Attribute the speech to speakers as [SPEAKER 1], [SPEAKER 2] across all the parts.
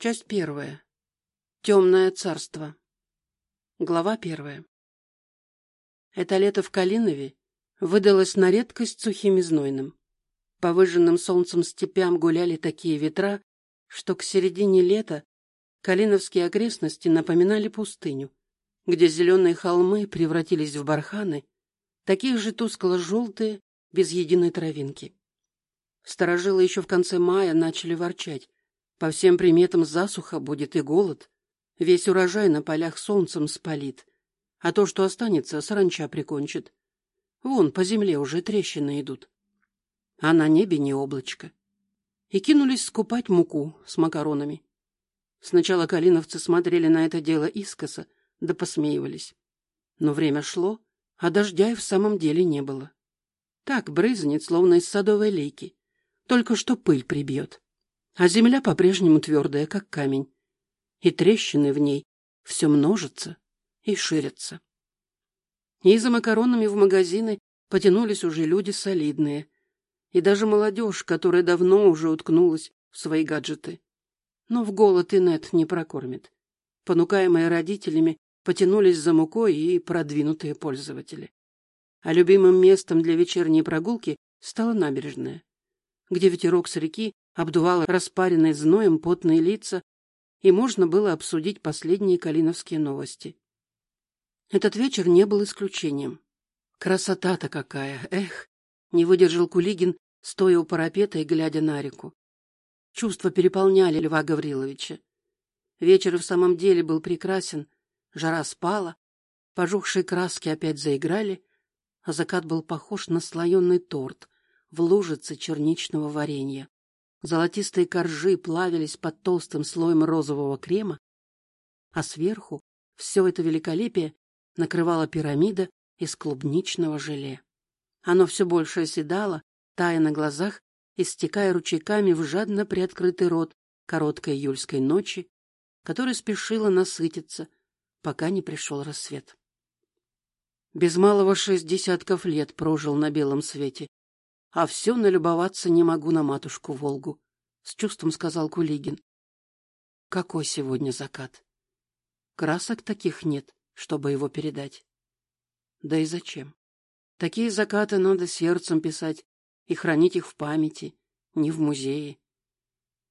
[SPEAKER 1] Часть первая. Темное царство. Глава первая. Это лето в Калинове выдалось на редкость сухим и знойным. По выжженным солнцем степям гуляли такие ветра, что к середине лета калиновские окрестности напоминали пустыню, где зеленые холмы превратились в барханы, такие же тускло-желтые, без единой травинки. Сторожилы еще в конце мая начали ворчать. По всем приметам засуха будет и голод. Весь урожай на полях солнцем спалит, а то, что останется, саранча прикончит. Вон по земле уже трещины идут. А на небе не облачко. И кинулись скупать муку с макаронами. Сначала калиновцы смотрели на это дело искоса, да посмеивались. Но время шло, а дождя и в самом деле не было. Так брызнет, словно из садовой лейки. Только что пыль прибьет а земля по-прежнему твердая, как камень, и трещины в ней все множатся и ширятся. И за макаронами в магазины потянулись уже люди солидные, и даже молодежь, которая давно уже уткнулась в свои гаджеты. Но в голод и нет не прокормит. Понукаемые родителями потянулись за мукой и продвинутые пользователи. А любимым местом для вечерней прогулки стала набережная, где ветерок с реки обдувало распаренной зноем потные лица, и можно было обсудить последние калиновские новости. Этот вечер не был исключением. Красота-то какая! Эх! Не выдержал Кулигин, стоя у парапета и глядя на реку. Чувства переполняли Льва Гавриловича. Вечер в самом деле был прекрасен, жара спала, пожухшие краски опять заиграли, а закат был похож на слоеный торт в лужице черничного варенья. Золотистые коржи плавились под толстым слоем розового крема, а сверху все это великолепие накрывала пирамида из клубничного желе. Оно все больше оседало, тая на глазах и стекая ручейками в жадно приоткрытый рот короткой июльской ночи, которая спешила насытиться, пока не пришел рассвет. Без малого шесть десятков лет прожил на белом свете, а все налюбоваться не могу на матушку Волгу, с чувством сказал Кулигин. Какой сегодня закат? Красок таких нет, чтобы его передать. Да и зачем? Такие закаты надо сердцем писать и хранить их в памяти, не в музее.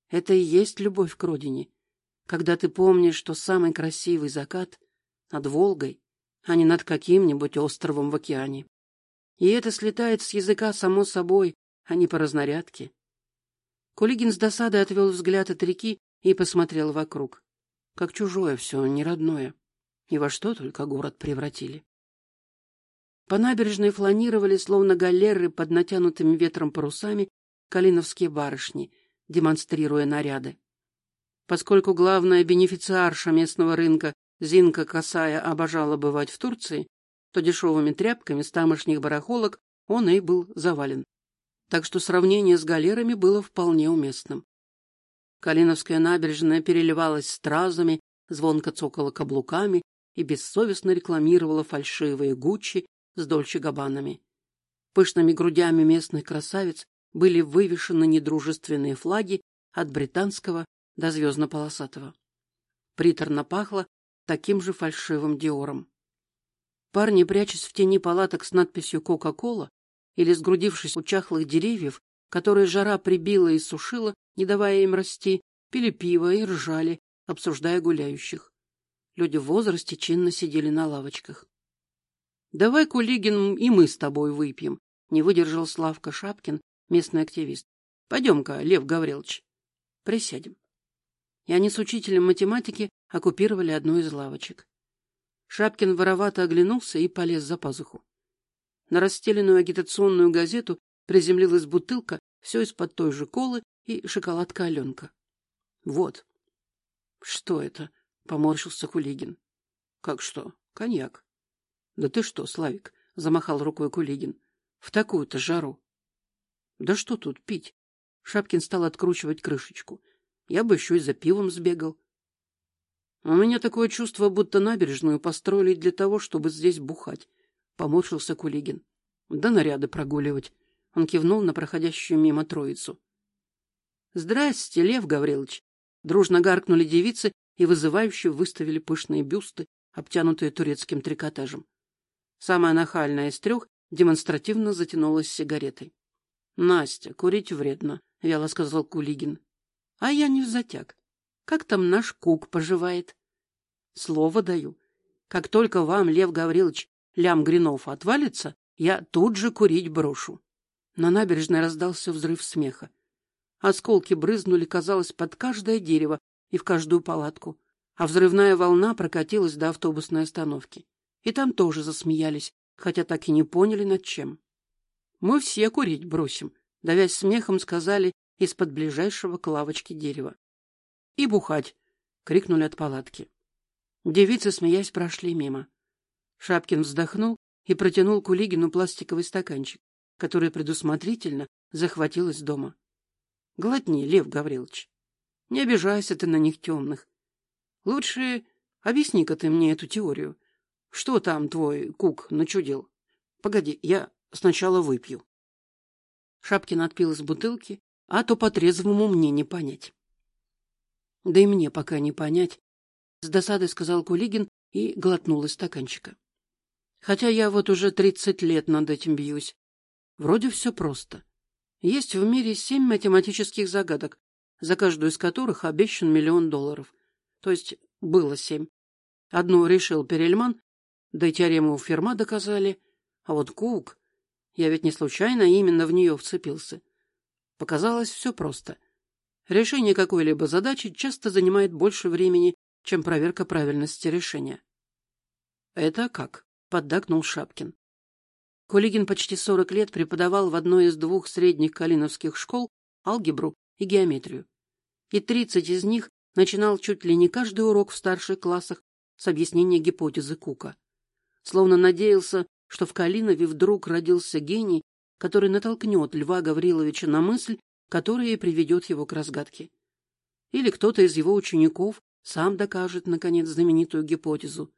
[SPEAKER 1] Это и есть любовь к родине, когда ты помнишь, что самый красивый закат над Волгой, а не над каким-нибудь островом в океане. И это слетает с языка само собой, а не по разнарядке. Кулигин с досадой отвел взгляд от реки и посмотрел вокруг. Как чужое все, не родное. И во что только город превратили. По набережной фланировали, словно галеры под натянутыми ветром парусами, калиновские барышни, демонстрируя наряды. Поскольку главная бенефициарша местного рынка Зинка Косая обожала бывать в Турции, то дешевыми тряпками с тамошних барахолок он и был завален. Так что сравнение с галерами было вполне уместным. Калиновская набережная переливалась стразами, звонко цокала каблуками и бессовестно рекламировала фальшивые Гуччи с Дольче-Габбанами. Пышными грудями местных красавиц были вывешены недружественные флаги от британского до звездно-полосатого. Приторно пахло таким же фальшивым диором. Парни, прячась в тени палаток с надписью «Кока-кола» или сгрудившись у чахлых деревьев, которые жара прибила и сушила, не давая им расти, пили пиво и ржали, обсуждая гуляющих. Люди в возрасте чинно сидели на лавочках. — Давай, Кулигин, и мы с тобой выпьем, — не выдержал Славка Шапкин, местный активист. — Пойдем-ка, Лев Гаврилович. Присядем. И они с учителем математики оккупировали одну из лавочек. Шапкин воровато оглянулся и полез за пазуху. На расстеленную агитационную газету приземлилась бутылка, все из-под той же колы и шоколадка Аленка. Вот. Что это? Поморщился Кулигин. Как что? Коньяк. Да ты что, Славик? Замахал рукой Кулигин. В такую-то жару. Да что тут пить? Шапкин стал откручивать крышечку. Я бы еще и за пивом сбегал. У меня такое чувство, будто набережную построили для того, чтобы здесь бухать, поморщился Кулигин. Да наряды прогуливать. Он кивнул на проходящую мимо троицу. Здрасте, Лев Гаврилович. Дружно гаркнули девицы и вызывающе выставили пышные бюсты, обтянутые турецким трикотажем. Самая нахальная из трех демонстративно затянулась сигаретой. — Настя, курить вредно, — вяло сказал Кулигин. — А я не в затяг. Как там наш Кук поживает? — Слово даю. Как только вам, Лев Гаврилович, лям Гринов отвалится, я тут же курить брошу. На набережной раздался взрыв смеха. Осколки брызнули, казалось, под каждое дерево и в каждую палатку, а взрывная волна прокатилась до автобусной остановки. И там тоже засмеялись, хотя так и не поняли, над чем. Мы все курить бросим, давясь смехом, сказали из-под ближайшего к лавочке дерева. И бухать, крикнули от палатки. Девицы, смеясь, прошли мимо. Шапкин вздохнул и протянул Кулигину пластиковый стаканчик, который предусмотрительно захватил из дома. — Глотни, Лев Гаврилович. Не обижайся ты на них темных. Лучше объясни-ка ты мне эту теорию. Что там твой кук начудил? Погоди, я сначала выпью. Шапкин отпил из бутылки, а то по-трезвому мне не понять. Да и мне пока не понять, с досадой сказал Кулигин и глотнул из стаканчика. Хотя я вот уже тридцать лет над этим бьюсь. Вроде все просто. Есть в мире семь математических загадок, за каждую из которых обещан миллион долларов. То есть было семь. Одну решил Перельман, да и теорему Ферма доказали. А вот Кук... Я ведь не случайно именно в нее вцепился. Показалось все просто. Решение какой-либо задачи часто занимает больше времени, чем проверка правильности решения. «Это как?» — поддакнул Шапкин. Кулигин почти сорок лет преподавал в одной из двух средних калиновских школ алгебру и геометрию. И тридцать из них начинал чуть ли не каждый урок в старших классах с объяснения гипотезы Кука. Словно надеялся, что в Калинове вдруг родился гений, который натолкнет Льва Гавриловича на мысль, которая и приведет его к разгадке. Или кто-то из его учеников сам докажет, наконец, знаменитую гипотезу.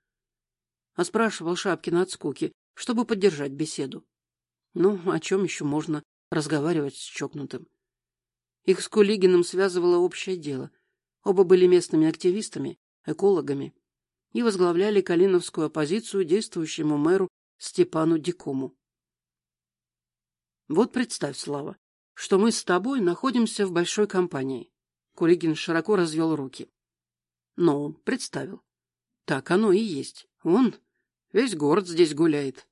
[SPEAKER 1] А спрашивал Шапкин от скуки, чтобы поддержать беседу. Ну, о чем еще можно разговаривать с чокнутым? Их с Кулигиным связывало общее дело. Оба были местными активистами, экологами и возглавляли калиновскую оппозицию действующему мэру Степану Дикому. Вот представь, Слава, что мы с тобой находимся в большой компании. Кулигин широко развел руки. Ну, представил. Так оно и есть. Он, весь город здесь гуляет.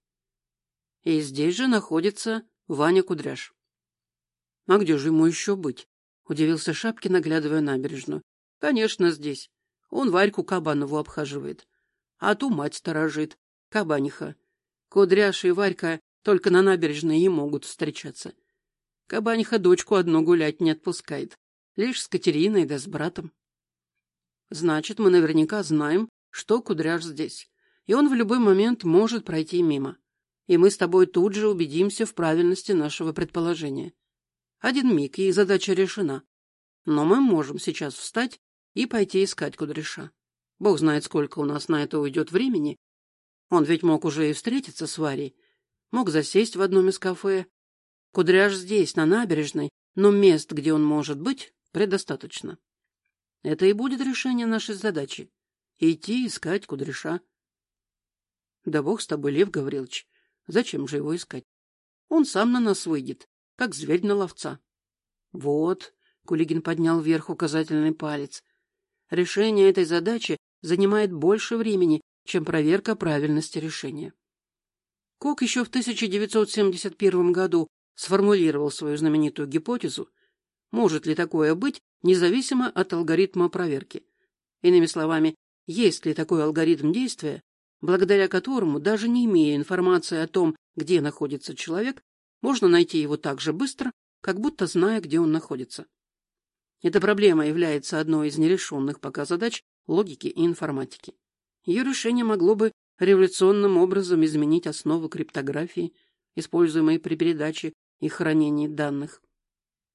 [SPEAKER 1] И здесь же находится Ваня Кудряш. А где же ему еще быть? Удивился Шапкин, оглядывая набережную. Конечно, здесь. Он Варьку Кабанову обхаживает. А ту мать сторожит. Кабаниха. Кудряш и Варька только на набережной и могут встречаться. Кабаниха дочку одну гулять не отпускает. Лишь с Катериной да с братом. Значит, мы наверняка знаем, что Кудряш здесь, и он в любой момент может пройти мимо. И мы с тобой тут же убедимся в правильности нашего предположения. Один миг, и задача решена. Но мы можем сейчас встать и пойти искать Кудряша. Бог знает, сколько у нас на это уйдет времени. Он ведь мог уже и встретиться с Варей, мог засесть в одном из кафе. Кудряш здесь, на набережной, но мест, где он может быть, предостаточно. Это и будет решение нашей задачи. Идти искать кудряша. Да бог с тобой, Лев Гаврилович. Зачем же его искать? Он сам на нас выйдет, как зверь на ловца. Вот, Кулигин поднял вверх указательный палец. Решение этой задачи занимает больше времени, чем проверка правильности решения. Кок еще в 1971 году сформулировал свою знаменитую гипотезу, может ли такое быть, независимо от алгоритма проверки. Иными словами, есть ли такой алгоритм действия, благодаря которому, даже не имея информации о том, где находится человек, можно найти его так же быстро, как будто зная, где он находится. Эта проблема является одной из нерешенных пока задач логики и информатики. Ее решение могло бы революционным образом изменить основы криптографии, используемой при передаче и хранении данных.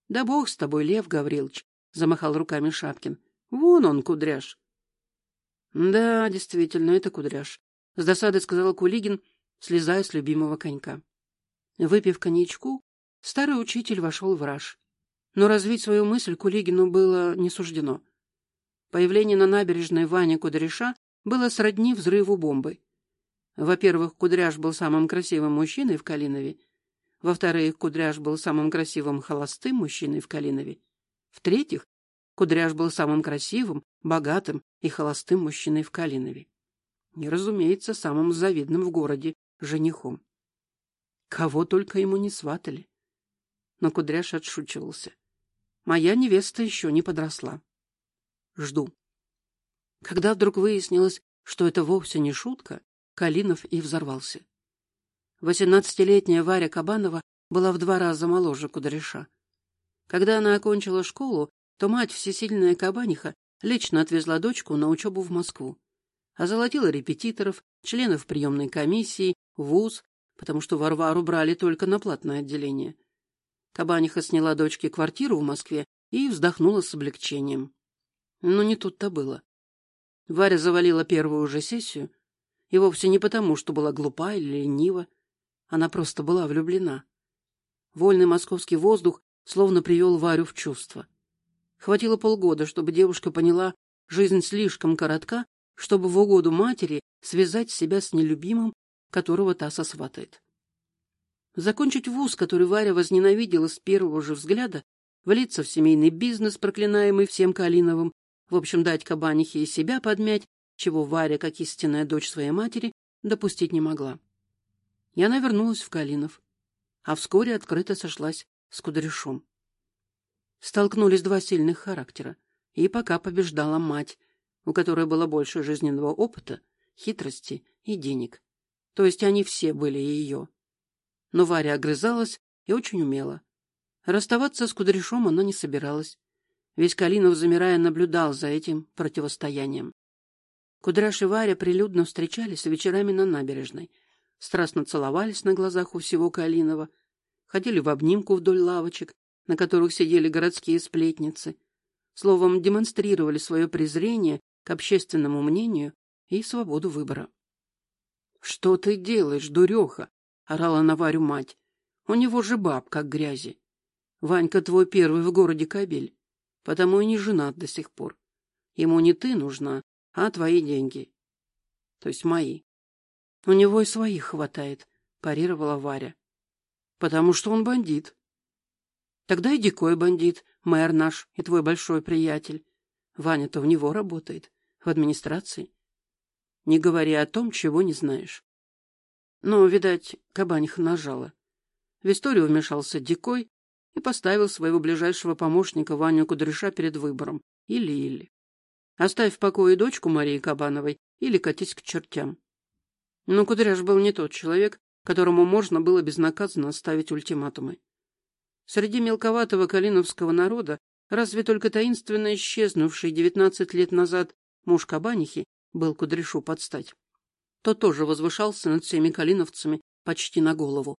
[SPEAKER 1] Да бог с тобой, Лев Гаврилович, замахал руками Шапкин. Вон он, кудряш. Да, действительно, это кудряш, с досадой сказал Кулигин, слезая с любимого конька. Выпив коньячку, старый учитель вошел в раж. Но развить свою мысль Кулигину было не суждено. Появление на набережной Вани Кудряша было сродни взрыву бомбы. Во-первых, Кудряш был самым красивым мужчиной в Калинове. Во-вторых, Кудряш был самым красивым холостым мужчиной в Калинове. В-третьих, Кудряш был самым красивым, богатым и холостым мужчиной в Калинове. И, разумеется, самым завидным в городе женихом. Кого только ему не сватали. Но Кудряш отшучивался. Моя невеста еще не подросла. Жду. Когда вдруг выяснилось, что это вовсе не шутка, Калинов и взорвался. Восемнадцатилетняя Варя Кабанова была в два раза моложе Кудряша. Когда она окончила школу, то мать всесильная Кабаниха лично отвезла дочку на учебу в Москву. Озолотила репетиторов, членов приемной комиссии, вуз, потому что Варвару брали только на платное отделение. Кабаниха сняла дочке квартиру в Москве и вздохнула с облегчением. Но не тут-то было. Варя завалила первую же сессию, и вовсе не потому, что была глупа или ленива. Она просто была влюблена. Вольный московский воздух словно привел Варю в чувство. Хватило полгода, чтобы девушка поняла, жизнь слишком коротка, чтобы в угоду матери связать себя с нелюбимым, которого та сосватает. Закончить вуз, который Варя возненавидела с первого же взгляда, влиться в семейный бизнес, проклинаемый всем Калиновым, в общем, дать кабанихе и себя подмять, чего Варя, как истинная дочь своей матери, допустить не могла. И она вернулась в Калинов, а вскоре открыто сошлась с Кудряшом. Столкнулись два сильных характера, и пока побеждала мать, у которой было больше жизненного опыта, хитрости и денег. То есть они все были ее. Но Варя огрызалась и очень умела. Расставаться с Кудряшом она не собиралась. Весь Калинов, замирая, наблюдал за этим противостоянием. Кудряш и Варя прилюдно встречались вечерами на набережной, страстно целовались на глазах у всего Калинова, ходили в обнимку вдоль лавочек, на которых сидели городские сплетницы, словом, демонстрировали свое презрение к общественному мнению и свободу выбора. — Что ты делаешь, дуреха? — орала на Варю мать. — У него же баб, как грязи. Ванька твой первый в городе кабель потому и не женат до сих пор. Ему не ты нужна, а твои деньги. То есть мои. У него и своих хватает, парировала Варя. Потому что он бандит. Тогда и дикой бандит, мэр наш и твой большой приятель. Ваня-то в него работает, в администрации. Не говори о том, чего не знаешь. Но, видать, кабаниха нажала. В историю вмешался Дикой, и поставил своего ближайшего помощника Ваню Кудряша перед выбором. Или-или. Оставь в покое дочку Марии Кабановой или катись к чертям. Но Кудряш был не тот человек, которому можно было безнаказанно ставить ультиматумы. Среди мелковатого калиновского народа разве только таинственно исчезнувший девятнадцать лет назад муж Кабанихи был Кудряшу подстать. Тот тоже возвышался над всеми калиновцами почти на голову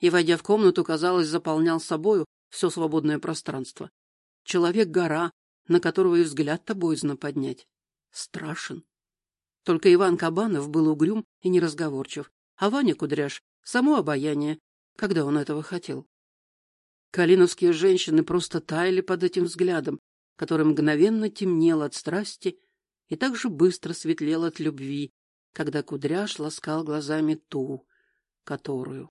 [SPEAKER 1] и, войдя в комнату, казалось, заполнял собою все свободное пространство. Человек-гора, на которого и взгляд-то боязно поднять. Страшен. Только Иван Кабанов был угрюм и неразговорчив, а Ваня Кудряш — само обаяние, когда он этого хотел. Калиновские женщины просто таяли под этим взглядом, который мгновенно темнел от страсти и так же быстро светлел от любви, когда Кудряш ласкал глазами ту, которую